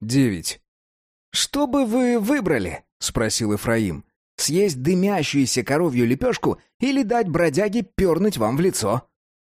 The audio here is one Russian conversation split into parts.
девять. «Что бы вы выбрали?» — спросил Ифраим. «Съесть дымящуюся коровью лепешку или дать бродяге пернуть вам в лицо?»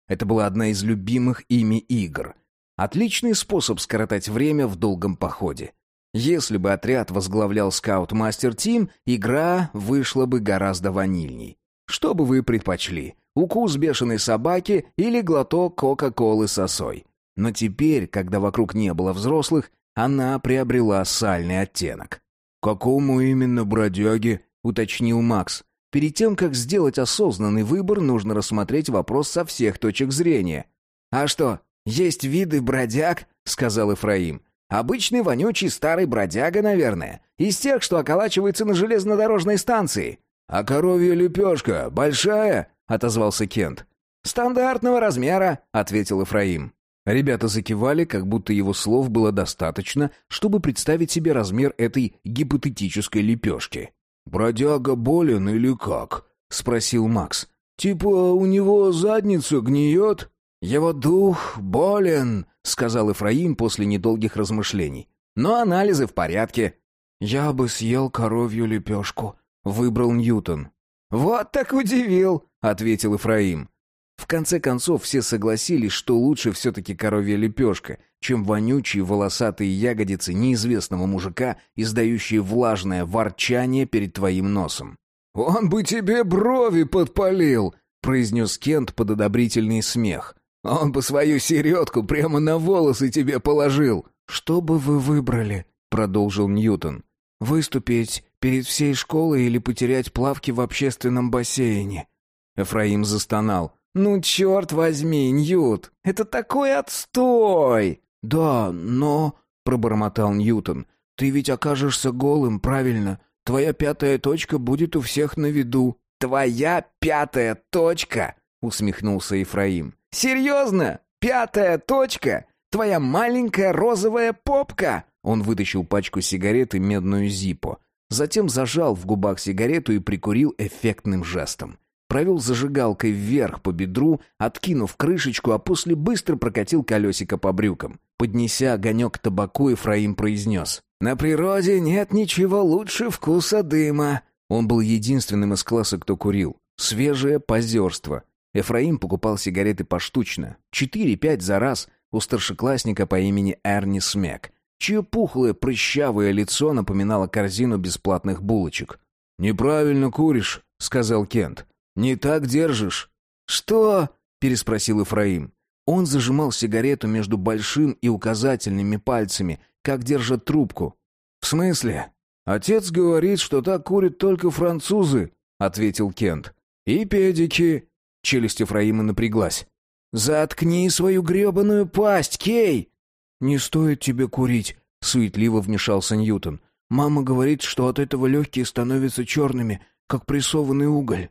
Это была одна из любимых ими игр. Отличный способ скоротать время в долгом походе. Если бы отряд возглавлял скаут-мастер Тим, игра вышла бы гораздо ванильней. Что бы вы предпочли? Укус бешеной собаки или глоток Кока-Колы с осой? Но теперь, когда вокруг не было взрослых, она приобрела сальный оттенок. «Какому именно бродяге?» — уточнил Макс. Перед тем, как сделать осознанный выбор, нужно рассмотреть вопрос со всех точек зрения. «А что, есть виды бродяг?» — сказал Ифраим. «Обычный вонючий старый бродяга, наверное. Из тех, что околачивается на железнодорожной станции». «А коровья лепешка большая?» — отозвался Кент. «Стандартного размера», — ответил Ифраим. Ребята закивали, как будто его слов было достаточно, чтобы представить себе размер этой гипотетической лепешки. «Бродяга болен или как?» — спросил Макс. «Типа у него задница гниет?» «Его дух болен», — сказал Ифраим после недолгих размышлений. «Но анализы в порядке». «Я бы съел коровью лепешку», — выбрал Ньютон. «Вот так удивил», — ответил Ифраим. В конце концов, все согласились, что лучше все-таки коровья лепешка, чем вонючие волосатые ягодицы неизвестного мужика, издающие влажное ворчание перед твоим носом. «Он бы тебе брови подпалил!» — произнес Кент под одобрительный смех. «Он бы свою середку прямо на волосы тебе положил!» «Что бы вы выбрали?» — продолжил Ньютон. «Выступить перед всей школой или потерять плавки в общественном бассейне?» Эфраим застонал. «Ну, черт возьми, Ньют, это такой отстой!» «Да, но...» — пробормотал Ньютон. «Ты ведь окажешься голым, правильно? Твоя пятая точка будет у всех на виду». «Твоя пятая точка?» — усмехнулся Ефраим. «Серьезно? Пятая точка? Твоя маленькая розовая попка?» Он вытащил пачку сигарет и медную зипо. Затем зажал в губах сигарету и прикурил эффектным жестом. Провел зажигалкой вверх по бедру, откинув крышечку, а после быстро прокатил колесико по брюкам. Поднеся огонек к табаку, Ефраим произнес. «На природе нет ничего лучше вкуса дыма». Он был единственным из класса, кто курил. Свежее позерство. Ефраим покупал сигареты поштучно. Четыре-пять за раз у старшеклассника по имени Эрни Смек, чье пухлое прыщавое лицо напоминало корзину бесплатных булочек. «Неправильно куришь», — сказал Кент. «Не так держишь». «Что?» — переспросил Ифраим. Он зажимал сигарету между большим и указательными пальцами, как держат трубку. «В смысле?» «Отец говорит, что так курят только французы», — ответил Кент. «И педики». Челюсть Ефраима напряглась. «Заткни свою гребаную пасть, Кей!» «Не стоит тебе курить», — суетливо вмешался Ньютон. «Мама говорит, что от этого легкие становятся черными, как прессованный уголь».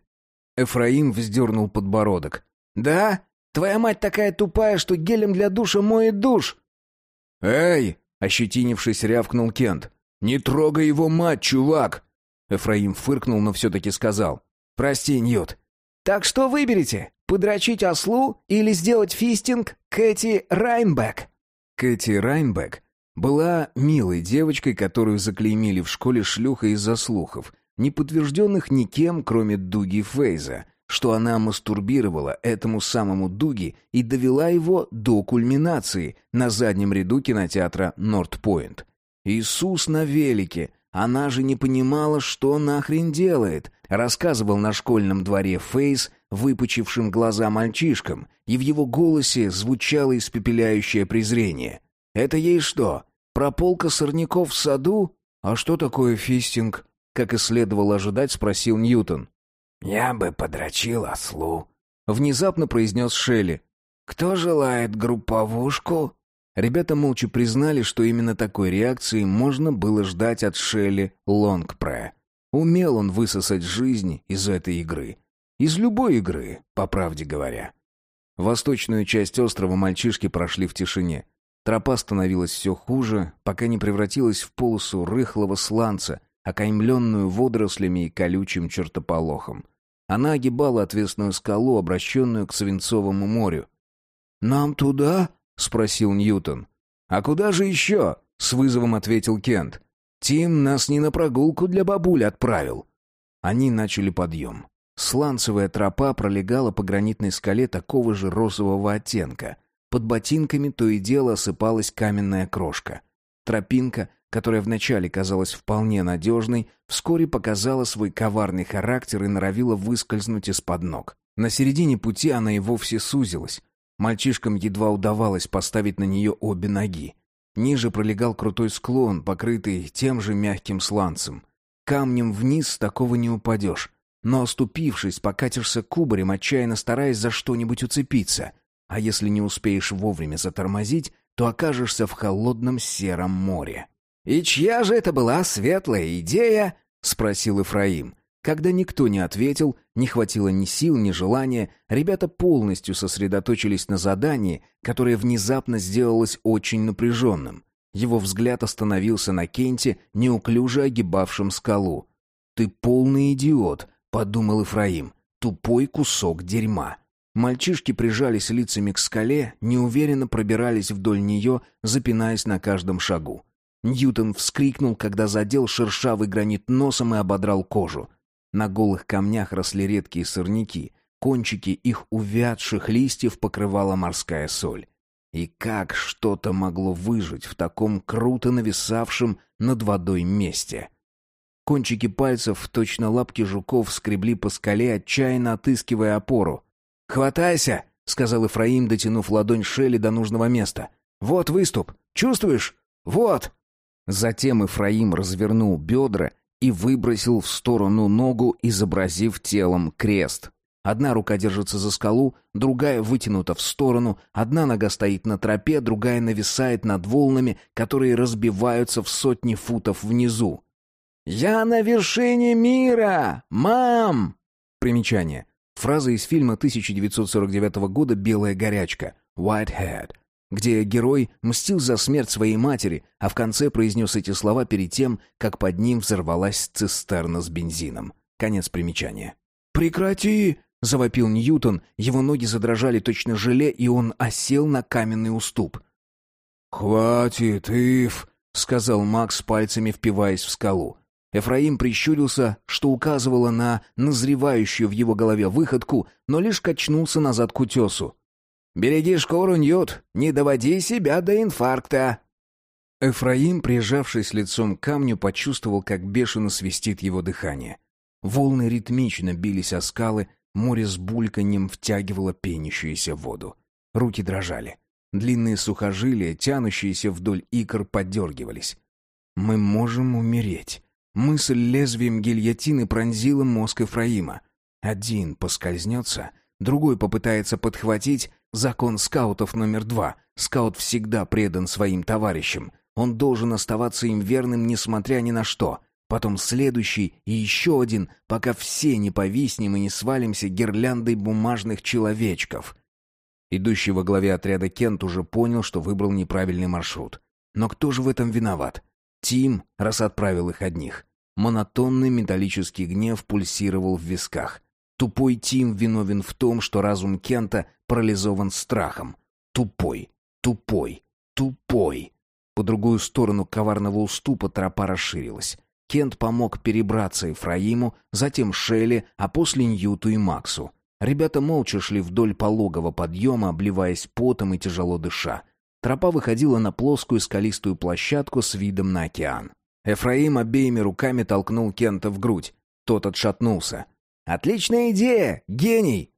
Эфраим вздернул подбородок. «Да? Твоя мать такая тупая, что гелем для душа моет душ!» «Эй!» — ощетинившись, рявкнул Кент. «Не трогай его мать, чувак!» Эфраим фыркнул, но все-таки сказал. «Прости, Ньют. Так что выберете? Подрочить ослу или сделать фистинг Кэти Райнбек?» Кэти Райнбек была милой девочкой, которую заклеймили в школе шлюхой из-за слухов — не подтвержденных никем, кроме Дуги Фейза, что она мастурбировала этому самому Дуги и довела его до кульминации на заднем ряду кинотеатра «Норт-Пойнт». «Иисус на велике! Она же не понимала, что нахрен делает!» рассказывал на школьном дворе Фейз, выпучившим глаза мальчишкам, и в его голосе звучало испепеляющее презрение. «Это ей что, прополка сорняков в саду? А что такое фистинг?» Как и следовало ожидать, спросил Ньютон. «Я бы подрочил ослу», — внезапно произнес Шелли. «Кто желает групповушку?» Ребята молча признали, что именно такой реакции можно было ждать от Шелли Лонгпре. Умел он высосать жизнь из этой игры. Из любой игры, по правде говоря. Восточную часть острова мальчишки прошли в тишине. Тропа становилась все хуже, пока не превратилась в полосу рыхлого сланца, окаймленную водорослями и колючим чертополохом. Она огибала отвесную скалу, обращенную к Свинцовому морю. «Нам туда?» — спросил Ньютон. «А куда же еще? — с вызовом ответил Кент. «Тим нас не на прогулку для бабуль отправил». Они начали подъем. Сланцевая тропа пролегала по гранитной скале такого же розового оттенка. Под ботинками то и дело осыпалась каменная крошка. Тропинка, которая вначале казалась вполне надежной, вскоре показала свой коварный характер и норовила выскользнуть из-под ног. На середине пути она и вовсе сузилась. Мальчишкам едва удавалось поставить на нее обе ноги. Ниже пролегал крутой склон, покрытый тем же мягким сланцем. Камнем вниз такого не упадешь. Но оступившись, покатишься кубарем, отчаянно стараясь за что-нибудь уцепиться. А если не успеешь вовремя затормозить, то окажешься в холодном сером море. «И чья же это была светлая идея?» — спросил Ифраим. Когда никто не ответил, не хватило ни сил, ни желания, ребята полностью сосредоточились на задании, которое внезапно сделалось очень напряженным. Его взгляд остановился на Кенте, неуклюже огибавшем скалу. «Ты полный идиот», — подумал Ифраим. «Тупой кусок дерьма». Мальчишки прижались лицами к скале, неуверенно пробирались вдоль нее, запинаясь на каждом шагу. Ньютон вскрикнул, когда задел шершавый гранит носом и ободрал кожу. На голых камнях росли редкие сорняки, кончики их увядших листьев покрывала морская соль. И как что-то могло выжить в таком круто нависавшем над водой месте? Кончики пальцев, точно лапки жуков, скребли по скале, отчаянно отыскивая опору. «Хватайся!» — сказал Ифраим, дотянув ладонь Шелли до нужного места. «Вот выступ. Чувствуешь? Вот!» Затем Ифраим развернул бедра и выбросил в сторону ногу, изобразив телом крест. Одна рука держится за скалу, другая вытянута в сторону, одна нога стоит на тропе, другая нависает над волнами, которые разбиваются в сотни футов внизу. «Я на вершине мира! Мам!» Примечание. Фраза из фильма 1949 года «Белая горячка» «Whitehead», где герой мстил за смерть своей матери, а в конце произнес эти слова перед тем, как под ним взорвалась цистерна с бензином. Конец примечания. «Прекрати!» — завопил Ньютон, его ноги задрожали точно желе, и он осел на каменный уступ. «Хватит, Ив!» — сказал Макс, пальцами впиваясь в скалу. Эфраим прищурился, что указывало на назревающую в его голове выходку, но лишь качнулся назад к утесу. «Береги шкуру, Ньют, не доводи себя до инфаркта!» Эфраим, прижавшись лицом к камню, почувствовал, как бешено свистит его дыхание. Волны ритмично бились о скалы, море с бульканьем втягивало пенящуюся воду. Руки дрожали. Длинные сухожилия, тянущиеся вдоль икр, подергивались. «Мы можем умереть». Мысль лезвием гильотины пронзила мозг Эфраима. Один поскользнется, другой попытается подхватить, Закон скаутов номер два. Скаут всегда предан своим товарищам. Он должен оставаться им верным, несмотря ни на что. Потом следующий и еще один, пока все не повиснем и не свалимся гирляндой бумажных человечков. Идущий во главе отряда Кент уже понял, что выбрал неправильный маршрут. Но кто же в этом виноват? Тим, раз отправил их одних. Монотонный металлический гнев пульсировал в висках. Тупой Тим виновен в том, что разум Кента парализован страхом. Тупой, тупой, тупой. По другую сторону коварного уступа тропа расширилась. Кент помог перебраться Ефраиму, затем Шелли, а после Ньюту и Максу. Ребята молча шли вдоль пологого подъема, обливаясь потом и тяжело дыша. Тропа выходила на плоскую скалистую площадку с видом на океан. Эфраим обеими руками толкнул Кента в грудь. Тот отшатнулся. Отличная идея, гений!»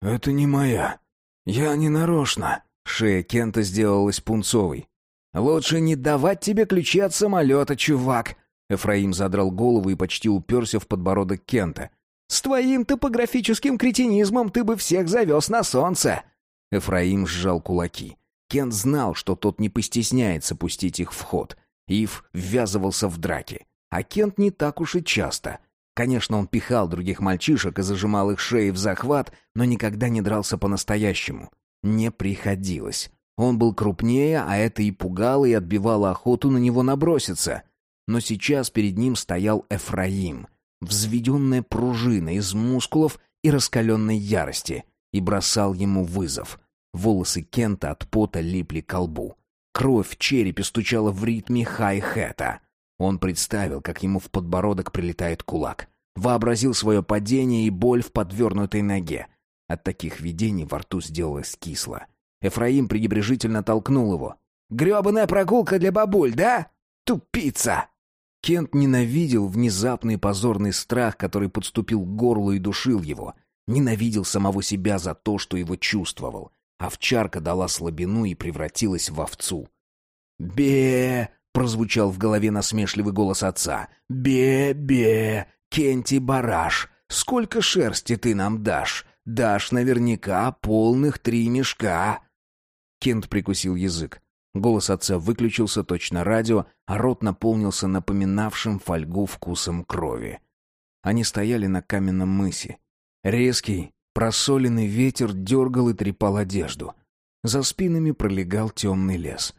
«Это не моя. Я не нарочно». Шея Кента сделалась пунцовой. «Лучше не давать тебе ключи от самолета, чувак!» Эфраим задрал голову и почти уперся в подбородок Кента. «С твоим топографическим кретинизмом ты бы всех завез на солнце!» Эфраим сжал кулаки. Кент знал, что тот не постесняется пустить их в ход. Ив ввязывался в драки. А Кент не так уж и часто. Конечно, он пихал других мальчишек и зажимал их шеи в захват, но никогда не дрался по-настоящему. Не приходилось. Он был крупнее, а это и пугало, и отбивало охоту на него наброситься. Но сейчас перед ним стоял Эфраим, взведенная пружина из мускулов и раскаленной ярости, и бросал ему вызов. Волосы Кента от пота липли к лбу. Кровь в черепе стучала в ритме хай-хета. Он представил, как ему в подбородок прилетает кулак. Вообразил свое падение и боль в подвернутой ноге. От таких видений во рту сделалось кисло. Эфраим пренебрежительно толкнул его. «Гребаная прогулка для бабуль, да? Тупица!» Кент ненавидел внезапный позорный страх, который подступил к горлу и душил его. Ненавидел самого себя за то, что его чувствовал. Овчарка дала слабину и превратилась в овцу. «Бе!» — прозвучал в голове насмешливый голос отца. «Бе-бе! Кенти Бараш! Сколько шерсти ты нам дашь? Дашь наверняка полных три мешка!» Кент прикусил язык. Голос отца выключился точно радио, а рот наполнился напоминавшим фольгу вкусом крови. Они стояли на каменном мысе. Резкий, просоленный ветер дергал и трепал одежду. За спинами пролегал темный лес.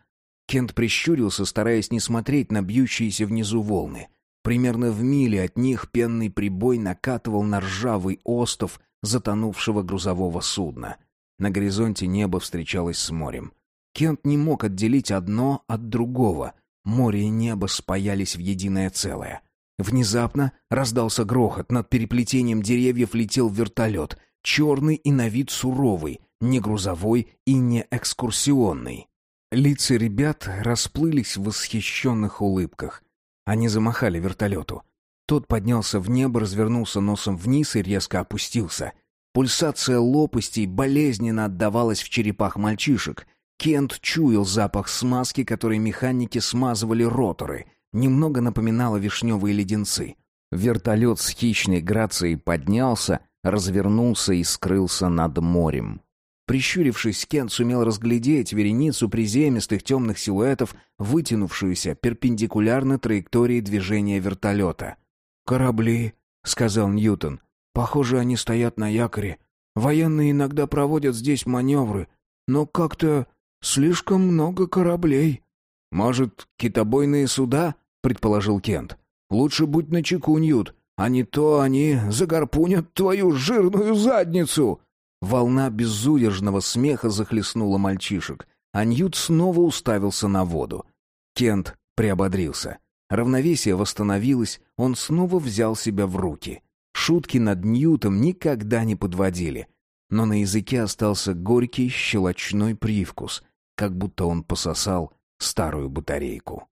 Кент прищурился, стараясь не смотреть на бьющиеся внизу волны. Примерно в миле от них пенный прибой накатывал на ржавый остов затонувшего грузового судна. На горизонте небо встречалось с морем. Кент не мог отделить одно от другого. Море и небо спаялись в единое целое. Внезапно раздался грохот. Над переплетением деревьев летел вертолет. Черный и на вид суровый, не грузовой и не экскурсионный. Лица ребят расплылись в восхищенных улыбках. Они замахали вертолету. Тот поднялся в небо, развернулся носом вниз и резко опустился. Пульсация лопастей болезненно отдавалась в черепах мальчишек. Кент чуял запах смазки, которой механики смазывали роторы. Немного напоминало вишневые леденцы. Вертолет с хищной грацией поднялся, развернулся и скрылся над морем. Прищурившись, Кент сумел разглядеть вереницу приземистых темных силуэтов, вытянувшуюся перпендикулярно траектории движения вертолета. «Корабли», — сказал Ньютон. «Похоже, они стоят на якоре. Военные иногда проводят здесь маневры, но как-то Слишком много кораблей. Может, китобойные суда? предположил Кент. Лучше будь начеку, Ньют, а не то они загарпунят твою жирную задницу. Волна безудержного смеха захлестнула мальчишек, а Ньют снова уставился на воду. Кент приободрился. Равновесие восстановилось, он снова взял себя в руки. Шутки над Ньютом никогда не подводили. Но на языке остался горький щелочной привкус — как будто он пососал старую батарейку.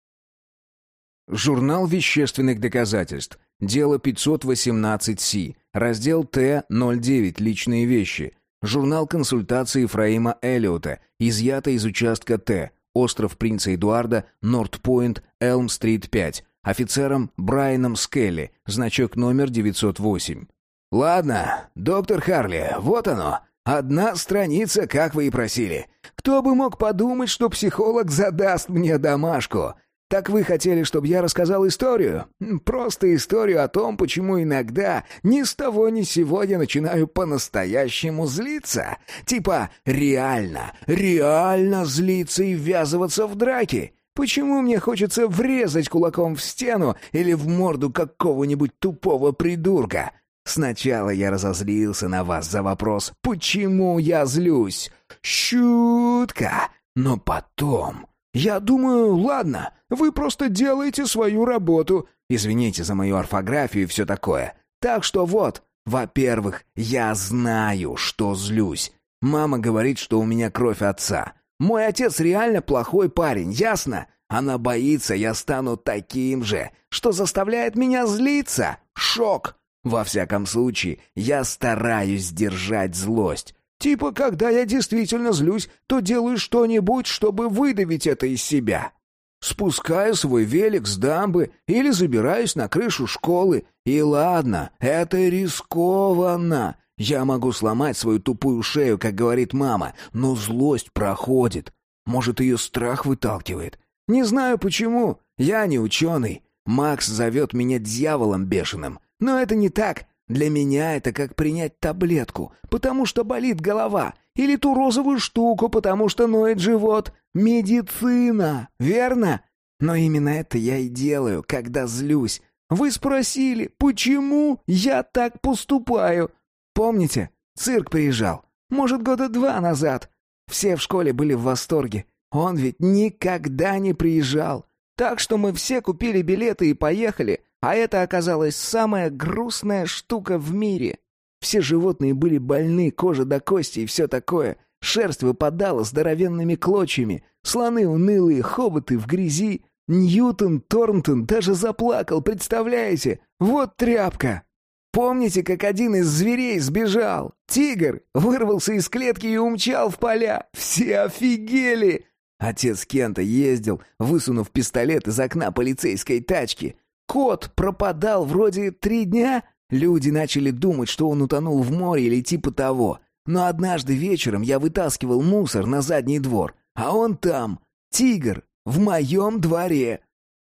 Журнал вещественных доказательств. Дело 518-Си. Раздел Т-09. Личные вещи. Журнал консультации Ефраима Эллиота. Изъято из участка Т. Остров Принца Эдуарда, Норт-Пойнт, Элм-Стрит 5. Офицером Брайаном Скелли. Значок номер 908. «Ладно, доктор Харли, вот оно. Одна страница, как вы и просили. Кто бы мог подумать, что психолог задаст мне домашку? Так вы хотели, чтобы я рассказал историю? Просто историю о том, почему иногда ни с того ни с сего я начинаю по-настоящему злиться. Типа реально, реально злиться и ввязываться в драки. Почему мне хочется врезать кулаком в стену или в морду какого-нибудь тупого придурка? Сначала я разозлился на вас за вопрос «Почему я злюсь?» Шутка! Но потом... Я думаю, ладно, вы просто делаете свою работу. Извините за мою орфографию и все такое. Так что вот, во-первых, я знаю, что злюсь. Мама говорит, что у меня кровь отца. Мой отец реально плохой парень, ясно? Она боится, я стану таким же, что заставляет меня злиться. Шок. Во всяком случае, я стараюсь сдержать злость. Типа, когда я действительно злюсь, то делаю что-нибудь, чтобы выдавить это из себя. Спускаю свой велик с дамбы или забираюсь на крышу школы. И ладно, это рискованно. Я могу сломать свою тупую шею, как говорит мама, но злость проходит. Может, ее страх выталкивает. Не знаю почему. Я не ученый. Макс зовет меня дьяволом бешеным. Но это не так. Для меня это как принять таблетку, потому что болит голова, или ту розовую штуку, потому что ноет живот. Медицина, верно? Но именно это я и делаю, когда злюсь. Вы спросили, почему я так поступаю? Помните, цирк приезжал, может, года два назад. Все в школе были в восторге. Он ведь никогда не приезжал. Так что мы все купили билеты и поехали, а это оказалась самая грустная штука в мире. Все животные были больны, кожа до кости и все такое. Шерсть выпадала здоровенными клочьями, слоны унылые, хоботы в грязи. Ньютон Торнтон даже заплакал, представляете? Вот тряпка! Помните, как один из зверей сбежал? Тигр вырвался из клетки и умчал в поля. Все офигели! Отец Кента ездил, высунув пистолет из окна полицейской тачки. Кот пропадал вроде три дня. Люди начали думать, что он утонул в море или типа того. Но однажды вечером я вытаскивал мусор на задний двор, а он там, тигр, в моем дворе.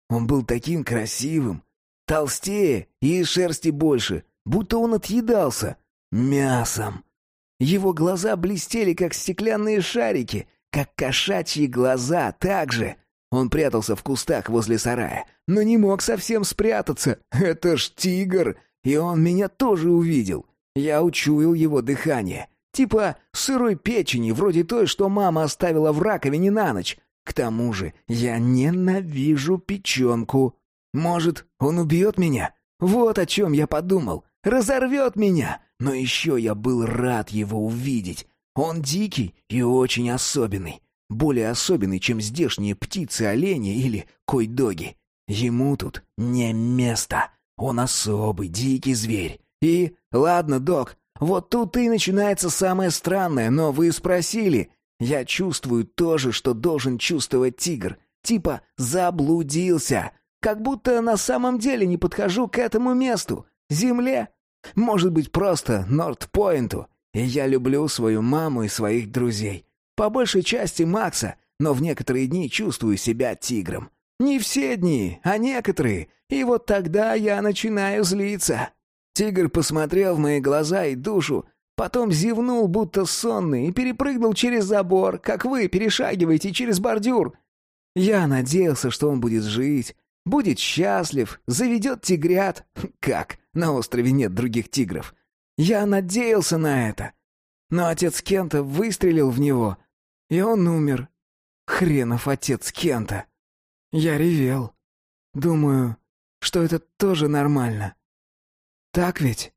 Он был таким красивым, толстее и шерсти больше, будто он отъедался мясом. Его глаза блестели, как стеклянные шарики, как кошачьи глаза, так же. Он прятался в кустах возле сарая, но не мог совсем спрятаться. Это ж тигр, и он меня тоже увидел. Я учуял его дыхание. Типа сырой печени, вроде той, что мама оставила в раковине на ночь. К тому же я ненавижу печенку. Может, он убьет меня? Вот о чем я подумал. Разорвет меня. Но еще я был рад его увидеть. Он дикий и очень особенный. Более особенный, чем здешние птицы, олени или койдоги. Ему тут не место. Он особый, дикий зверь. И, ладно, док, вот тут и начинается самое странное, но вы спросили. Я чувствую то же, что должен чувствовать тигр. Типа заблудился. Как будто на самом деле не подхожу к этому месту. Земле. Может быть, просто Норт-Пойнту. И я люблю свою маму и своих друзей. По большей части Макса, но в некоторые дни чувствую себя тигром. Не все дни, а некоторые. И вот тогда я начинаю злиться. Тигр посмотрел в мои глаза и душу, потом зевнул, будто сонный, и перепрыгнул через забор, как вы перешагиваете через бордюр. Я надеялся, что он будет жить, будет счастлив, заведет тигрят. Как? На острове нет других тигров. Я надеялся на это. Но отец Кента выстрелил в него, и он умер. Хренов отец Кента. Я ревел. Думаю, что это тоже нормально. Так ведь?